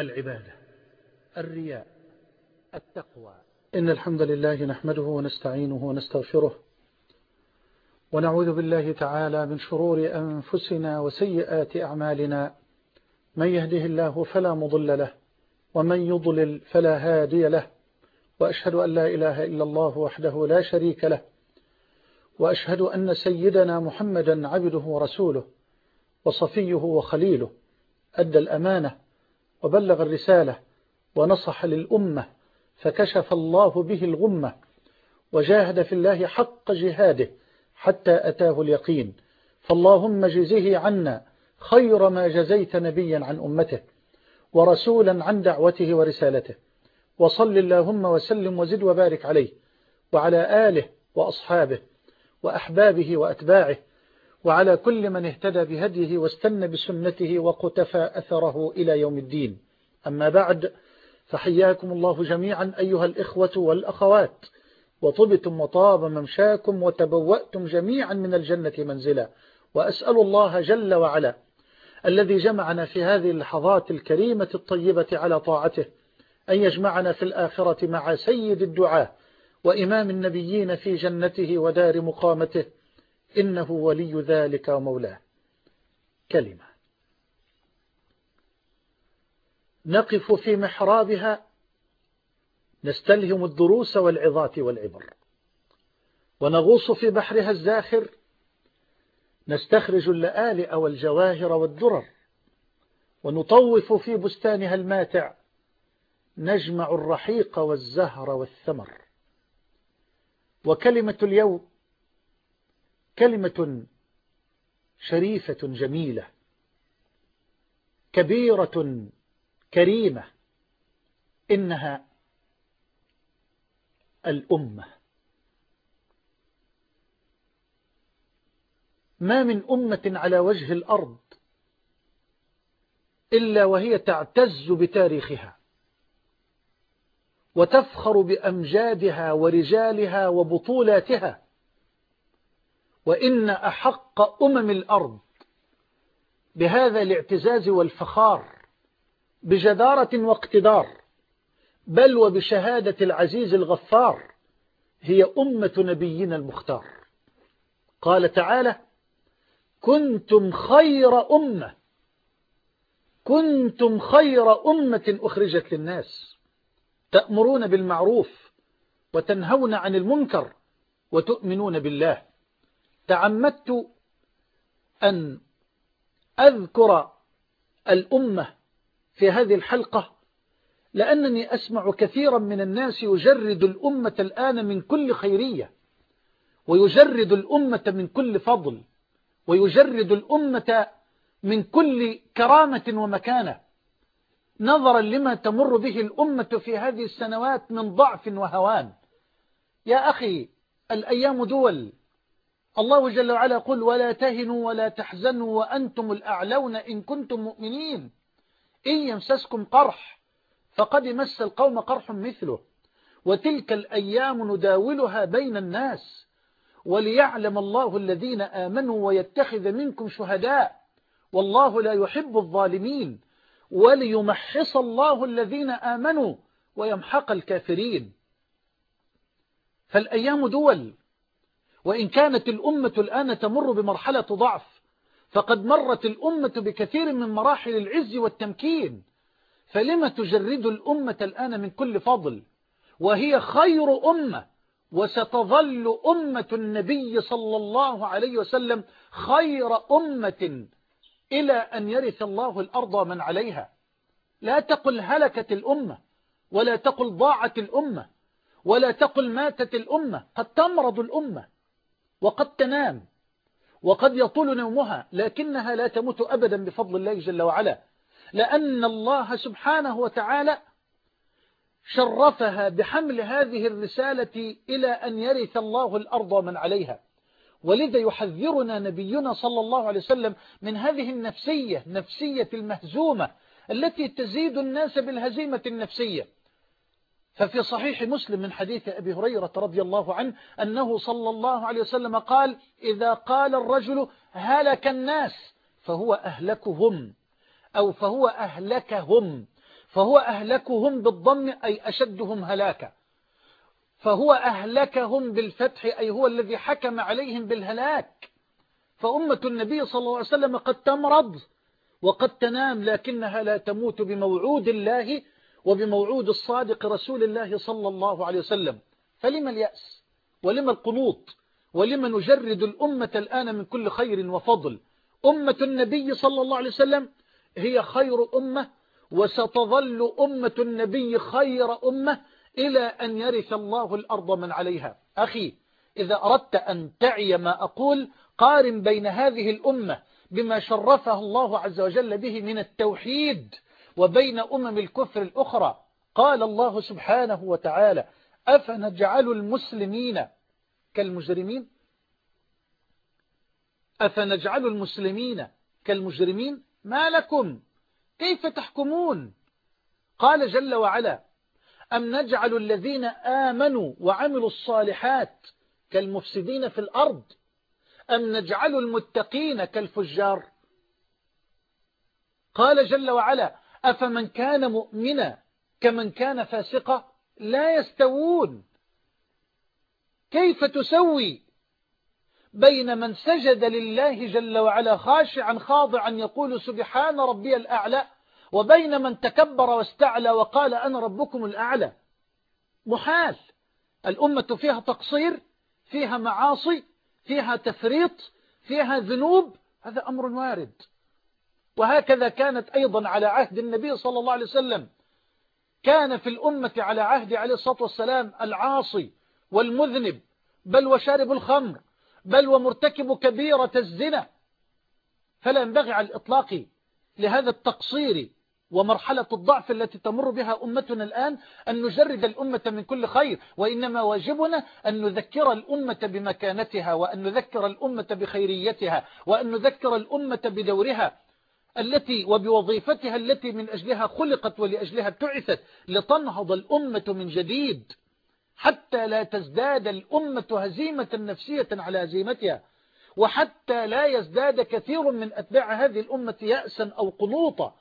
العبادة الرياء التقوى. إن الحمد لله نحمده ونستعينه ونستغفره ونعوذ بالله تعالى من شرور أنفسنا وسيئات أعمالنا. من يهده الله فلا مضل له ومن يضلل فلا هادي له. وأشهد أن لا إله إلا الله وحده لا شريك له. وأشهد أن سيدنا محمدا عبده ورسوله وصفيه وخليله. أدى الأمانة وبلغ الرسالة ونصح للأمة فكشف الله به الغمة وجاهد في الله حق جهاده حتى أتاه اليقين. فاللهم جزه عنا خير ما جزيت نبيا عن أمته ورسولا عن دعوته ورسالته. وصل اللهم وسلم وزد وبارك عليه وعلى آله وأصحابه وأحبابه وأتباعه وعلى كل من اهتدى بهديه واستنى بسنته وقتفى أثره إلى يوم الدين. أما بعد فحياكم الله جميعا أيها الإخوة والأخوات. وطبتم وطاب ممشاكم وتبوأتم جميعا من الجنة منزلا. وأسأل الله جل وعلا الذي جمعنا في هذه اللحظات الكريمة الطيبة على طاعته أن يجمعنا في الآخرة مع سيد الدعاء وإمام النبيين في جنته ودار مقامته إنه ولي ذلك ومولاه. كلمة. نقف في محرابها. نستلهم الدروس والعظات والعبر. ونغوص في بحرها الزاخر. نستخرج اللآلئ والجواهر والدرر. ونطوف في بستانها الماتع. نجمع الرحيق والزهر والثمر. وكلمة اليوم. كلمة شريفة جميلة كبيرة كريمة إنها الأمة. ما من أمة على وجه الأرض إلا وهي تعتز بتاريخها وتفخر بأمجادها ورجالها وبطولاتها. وإن أحق أمم الأرض بهذا الاعتزاز والفخار بجدارة واقتدار بل وبشهادة العزيز الغفار هي أمة نبينا المختار. قال تعالى كنتم خير أمة كنتم خير أمة أخرجت للناس تأمرون بالمعروف وتنهون عن المنكر وتؤمنون بالله. تعمدت أن أذكر الأمة في هذه الحلقة لأنني أسمع كثيرا من الناس يجرد الأمة الآن من كل خيرية ويجرد الأمة من كل فضل ويجرد الأمة من كل كرامة ومكانة. نظرا لما تمر به الأمة في هذه السنوات من ضعف وهوان. يا أخي الأيام دول الله جل وعلا يقول ولا تهنوا ولا تحزنوا وأنتم الأعلون إن كنتم مؤمنين. إن يمسسكم قرح فقد مس القوم قرح مثله. وتلك الأيام نداولها بين الناس وليعلم الله الذين آمنوا ويتخذ منكم شهداء. والله لا يحب الظالمين. وليمحص الله الذين آمنوا ويمحق الكافرين. فالأيام دول وإن كانت الأمة الآن تمر بمرحلة ضعف فقد مرت الأمة بكثير من مراحل العز والتمكين فلم تجرد الأمة الآن من كل فضل؟ وهي خير أمة وستظل أمة النبي صلى الله عليه وسلم خير أمة إلى أن يرث الله الأرض من عليها. لا تقل هلكت الأمة ولا تقل ضاعت الأمة ولا تقل ماتت الأمة قد تمرض الأمة. وقد تنام وقد يطول نومها لكنها لا تموت أبدا بفضل الله جل وعلا. لأن الله سبحانه وتعالى شرفها بحمل هذه الرسالة إلى أن يرث الله الأرض من عليها. ولذا يحذرنا نبينا صلى الله عليه وسلم من هذه النفسية نفسية المهزومة التي تزيد الناس بالهزيمة النفسية. ففي صحيح مسلم من حديث أبي هريرة رضي الله عنه أنه صلى الله عليه وسلم قال إذا قال الرجل هلك الناس فهو أهلكهم أو فهو أهلكهم فهو أهلكهم بالضم أي أشدهم هلاكا فهو أهلكهم بالفتح أي هو الذي حكم عليهم بالهلاك فأمة النبي صلى الله عليه وسلم قد تمرض وقد تنام لكنها لا تموت بموعود الله وبموعود الصادق رسول الله صلى الله عليه وسلم. فلما اليأس؟ ولما القنوط؟ ولما نجرد الأمة الآن من كل خير وفضل؟ أمة النبي صلى الله عليه وسلم هي خير أمة وستظل أمة النبي خير أمة إلى أن يرث الله الأرض من عليها. أخي إذا أردت أن تعي ما أقول قارن بين هذه الأمة بما شرفها الله عز وجل به من التوحيد وبين أمم الكفر الأخرى. قال الله سبحانه وتعالى أفنجعل المسلمين كالمجرمين؟ أفنجعل المسلمين كالمجرمين؟ ما لكم؟ كيف تحكمون؟ قال جل وعلا أم نجعل الذين آمنوا وعملوا الصالحات كالمفسدين في الأرض؟ أم نجعل المتقين كالفجار؟ قال جل وعلا أفمن كان مؤمنا كمن كان فاسقا لا يستوون. كيف تسوي بين من سجد لله جل وعلا خاشعا خاضعا يقول سبحان ربي الأعلى وبين من تكبر واستعلى وقال أنا ربكم الأعلى؟ محال. الأمة فيها تقصير فيها معاصي فيها تفريط فيها ذنوب هذا أمر وارد. وهكذا كانت أيضا على عهد النبي صلى الله عليه وسلم. كان في الأمة على عهد عليه الصلاة والسلام العاصي والمذنب بل وشارب الخمر بل ومرتكب كبيرة الزنا. فلا ينبغي على الإطلاق لهذا التقصير ومرحلة الضعف التي تمر بها أمتنا الآن أن نجرد الأمة من كل خير وإنما واجبنا أن نذكر الأمة بمكانتها وأن نذكر الأمة بخيريتها وأن نذكر الأمة بدورها. التي وبوظيفتها التي من أجلها خلقت ولأجلها بعثت لتنهض الأمة من جديد حتى لا تزداد الأمة هزيمة نفسية على هزيمتها وحتى لا يزداد كثير من أتباع هذه الأمة يأسا أو قنوطا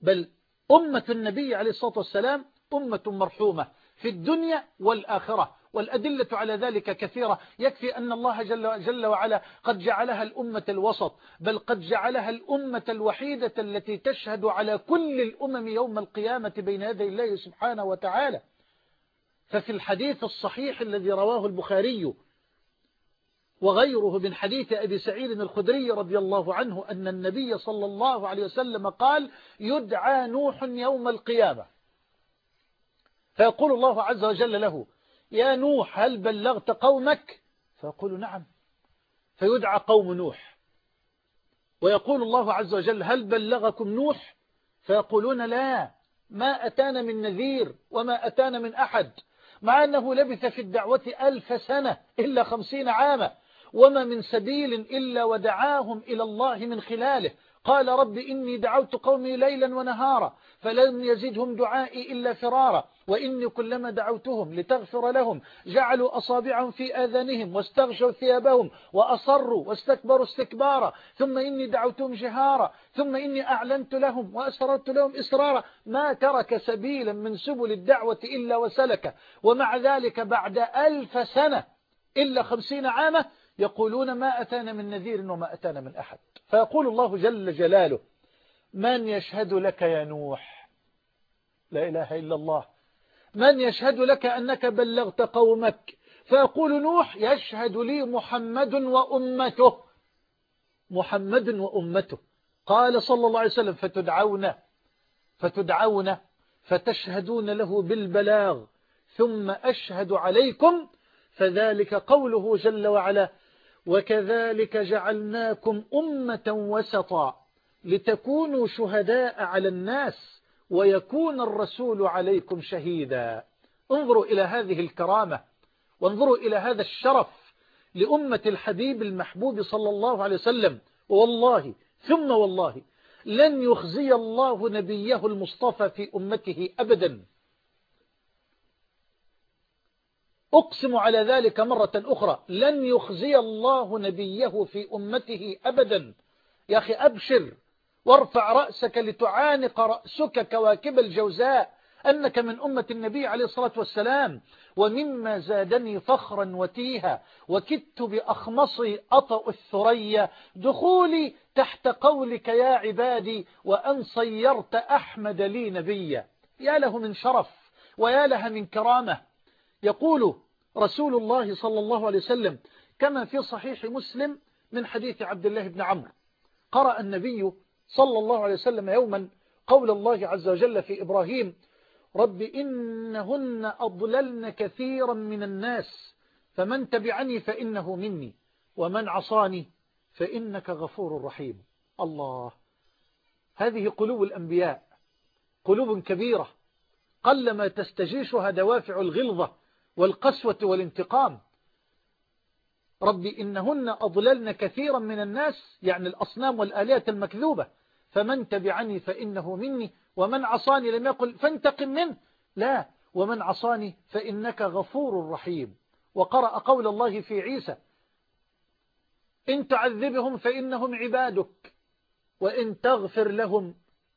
بل أمة النبي عليه الصلاة والسلام أمة مرحومة في الدنيا والآخرة والأدلة على ذلك كثيرة. يكفي أن الله جل, جل وعلا قد جعلها الأمة الوسط بل قد جعلها الأمة الوحيدة التي تشهد على كل الأمم يوم القيامة بين يدي الله سبحانه وتعالى. ففي الحديث الصحيح الذي رواه البخاري وغيره من حديث أبي سعيد الخدري رضي الله عنه أن النبي صلى الله عليه وسلم قال يدعى نوح يوم القيامة فيقول الله عز وجل له يا نوح هل بلغت قومك؟ فيقول نعم. فيدعى قوم نوح. ويقول الله عز وجل هل بلغكم نوح؟ فيقولون لا. ما أتانا من نذير وما أتانا من أحد مع أنه لبث في الدعوة ألف سنة إلا خمسين عاما وما من سبيل إلا ودعاهم إلى الله من خلاله. قال رب إني دعوت قومي ليلا ونهارا فلم يزدهم دعائي إلا فرارا وإني كلما دعوتهم لتغفر لهم جعلوا أصابعهم في آذانهم واستغشوا ثيابهم وأصروا واستكبروا استكبارا ثم إني دعوتهم جهارا ثم إني أعلنت لهم وأسررت لهم إسرارا. ما ترك سبيلا من سبل الدعوة إلا وسلك ومع ذلك بعد ألف سنة إلا خمسين عامة يقولون ما أتانا من نذير وما أتانا من أحد. فيقول الله جل جلاله من يشهد لك يا نوح؟ لا إله إلا الله. من يشهد لك أنك بلغت قومك؟ فيقول نوح يشهد لي محمد وأمته. محمد وأمته. قال صلى الله عليه وسلم فتدعون فتدعون فتشهدون له بالبلاغ ثم أشهد عليكم. فذلك قوله جل وعلا وكذلك جعلناكم أمة وسطا لتكونوا شهداء على الناس ويكون الرسول عليكم شهيدا. انظروا إلى هذه الكرامة وانظروا إلى هذا الشرف لأمة الحبيب المحبوب صلى الله عليه وسلم. والله ثم والله لن يخزي الله نبيه المصطفى في أمته أبدا. أقسم على ذلك مرة أخرى. لن يخزي الله نبيه في أمته أبدا. يا أخي أبشر وارفع رأسك لتعانق رأسك كواكب الجوزاء. أنك من أمة النبي عليه الصلاة والسلام. ومما زادني فخرا وتيها. وكدت بأخمصي أطأ الثريا. دخولي تحت قولك يا عبادي. وأن صيرت أحمد لي نبيا. يا له من شرف ويا لها من كرامة. يقول رسول الله صلى الله عليه وسلم كما في صحيح مسلم من حديث عبد الله بن عمرو. قرأ النبي صلى الله عليه وسلم يوما قول الله عز وجل في إبراهيم رب إنهن أضللن كثيرا من الناس فمن تبعني فإنه مني ومن عصاني فإنك غفور رحيم. الله. هذه قلوب الأنبياء قلوب كبيرة قلما تستجيشها دوافع الغلظة والقسوة والانتقام. رب إنهن أضللن كثيرا من الناس يعني الأصنام والآلية المكذوبة. فمن تبعني فإنه مني ومن عصاني لم يقل فانتقم منه. لا ومن عصاني فإنك غفور رحيم. وقرأ قول الله في عيسى إن تعذبهم فإنهم عبادك وإن تغفر لهم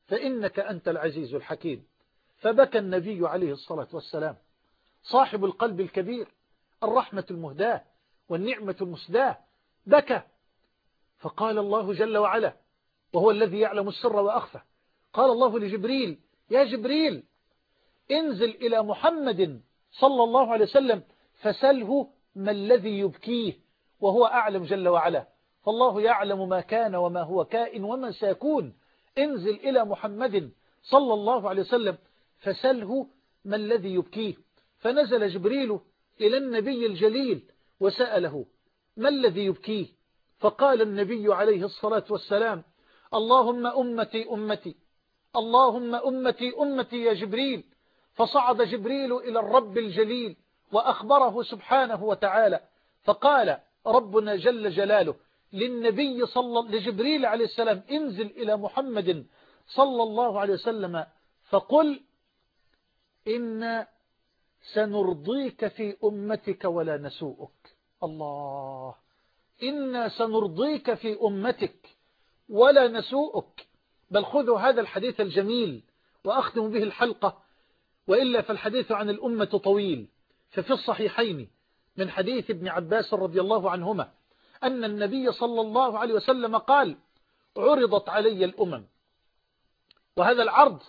فإنك أنت العزيز الحكيم. فبكى النبي عليه الصلاة والسلام. صاحب القلب الكبير الرحمة المهداة والنعمة المسداة. بكى. فقال الله جل وعلا وهو الذي يعلم السر وأخفى قال الله لجبريل يا جبريل انزل إلى محمد صلى الله عليه وسلم فسله ما الذي يبكيه وهو أعلم جل وعلا. فالله يعلم ما كان وما هو كائن وما سيكون. انزل إلى محمد صلى الله عليه وسلم فسله ما الذي يبكيه. فنزل جبريل إلى النبي الجليل وسأله ما الذي يبكيه؟ فقال النبي عليه الصلاة والسلام اللهم أمتي أمتي اللهم أمتي أمتي يا جبريل. فصعد جبريل إلى الرب الجليل وأخبره سبحانه وتعالى فقال ربنا جل جلاله للنبي صلى لجبريل عليه السلام انزل إلى محمد صلى الله عليه وسلم فقل إن سنرضيك في أمتك ولا نسوءك. الله. إنا سنرضيك في أمتك ولا نسوءك. بل خذوا هذا الحديث الجميل وأختم به الحلقة وإلا فالحديث عن الأمة طويل. ففي الصحيحين من حديث ابن عباس رضي الله عنهما أن النبي صلى الله عليه وسلم قال عرضت علي الأمم. وهذا العرض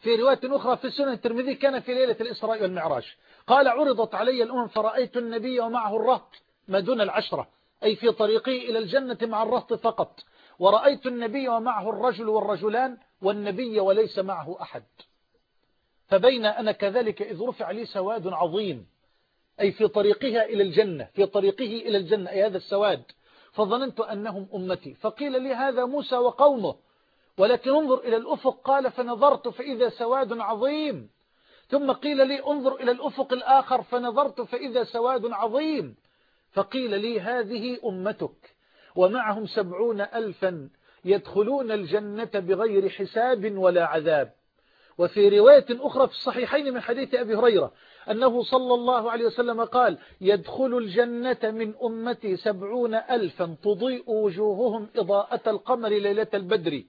في رواية أخرى في السنة الترمذي كان في ليلة الإسراء والمعراج. قال عرضت علي الأمم فرأيت النبي ومعه الرهط ما دون العشرة أي في طريقه إلى الجنة مع الرهط فقط. ورأيت النبي ومعه الرجل والرجلان والنبي وليس معه أحد. فبين أنا كذلك إذ رفع لي سواد عظيم أي في طريقها إلى الجنة في طريقه إلى الجنة أي هذا السواد. فظننت أنهم أمتي. فقيل لي هذا موسى وقومه. ولكن انظر إلى الأفق. قال فنظرت فإذا سواد عظيم. ثم قيل لي انظر إلى الأفق الآخر فنظرت فإذا سواد عظيم. فقيل لي هذه أمتك ومعهم سبعون ألفا يدخلون الجنة بغير حساب ولا عذاب. وفي رواية أخرى في الصحيحين من حديث أبي هريرة أنه صلى الله عليه وسلم قال يدخل الجنة من أمتي سبعون ألفا تضيء وجوههم إضاءة القمر ليلة البدر.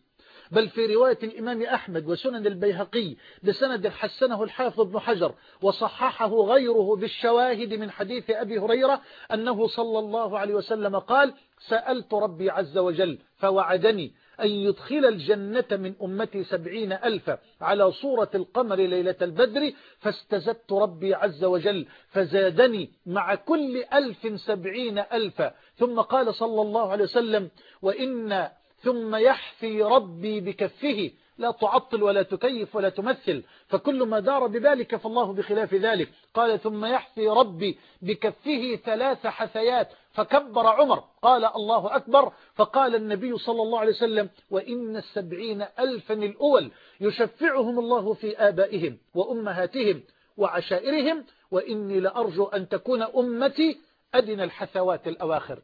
بل في رواية الإمام أحمد وسنن البيهقي بسند حسنه الحافظ ابن حجر وصححه غيره بالشواهد من حديث أبي هريرة أنه صلى الله عليه وسلم قال سألت ربي عز وجل فوعدني أن يدخل الجنة من أمتي سبعين ألفا على صورة القمر ليلة البدر فاستزدت ربي عز وجل فزادني مع كل ألف سبعين ألفا. ثم قال صلى الله عليه وسلم وإن ثم يحفي ربي بكفه. لا تعطل ولا تكيف ولا تمثل. فكل ما دار ببالك فالله بخلاف ذلك. قال ثم يحفي ربي بكفه ثلاث حثيات. فكبر عمر. قال الله أكبر. فقال النبي صلى الله عليه وسلم وإن السبعين ألفا الأول يشفعهم الله في آبائهم وأمهاتهم وعشائرهم وإني لأرجو أن تكون أمتي أدنى الحثوات الأواخر.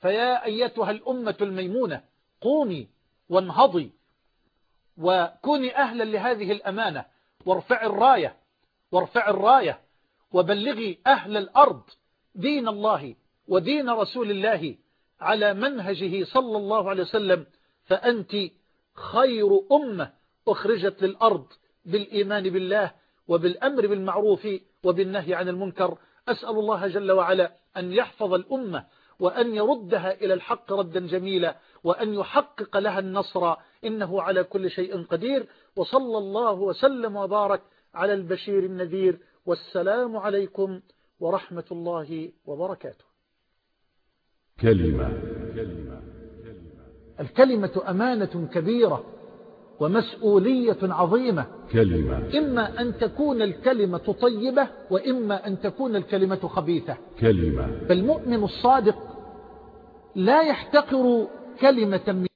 فيا أيتها الأمة الميمونة قومي وانهضي وكوني أهلا لهذه الأمانة. وارفع الراية وارفع الراية وبلغي أهل الأرض دين الله ودين رسول الله على منهجه صلى الله عليه وسلم. فأنت خير أمة أخرجت للأرض بالإيمان بالله وبالأمر بالمعروف وبالنهي عن المنكر. أسأل الله جل وعلا أن يحفظ الأمة وأن يردها إلى الحق ردا جميلا وأن يحقق لها النصر. إنه على كل شيء قدير. وصلى الله وسلم وبارك على البشير النذير. والسلام عليكم ورحمة الله وبركاته. كلمة. الكلمة أمانة كبيرة. ومسؤولية عظيمة. كلمة. إما أن تكون الكلمة طيبة وإما أن تكون الكلمة خبيثة. كلمة. فالمؤمن الصادق لا يحتقر كلمة من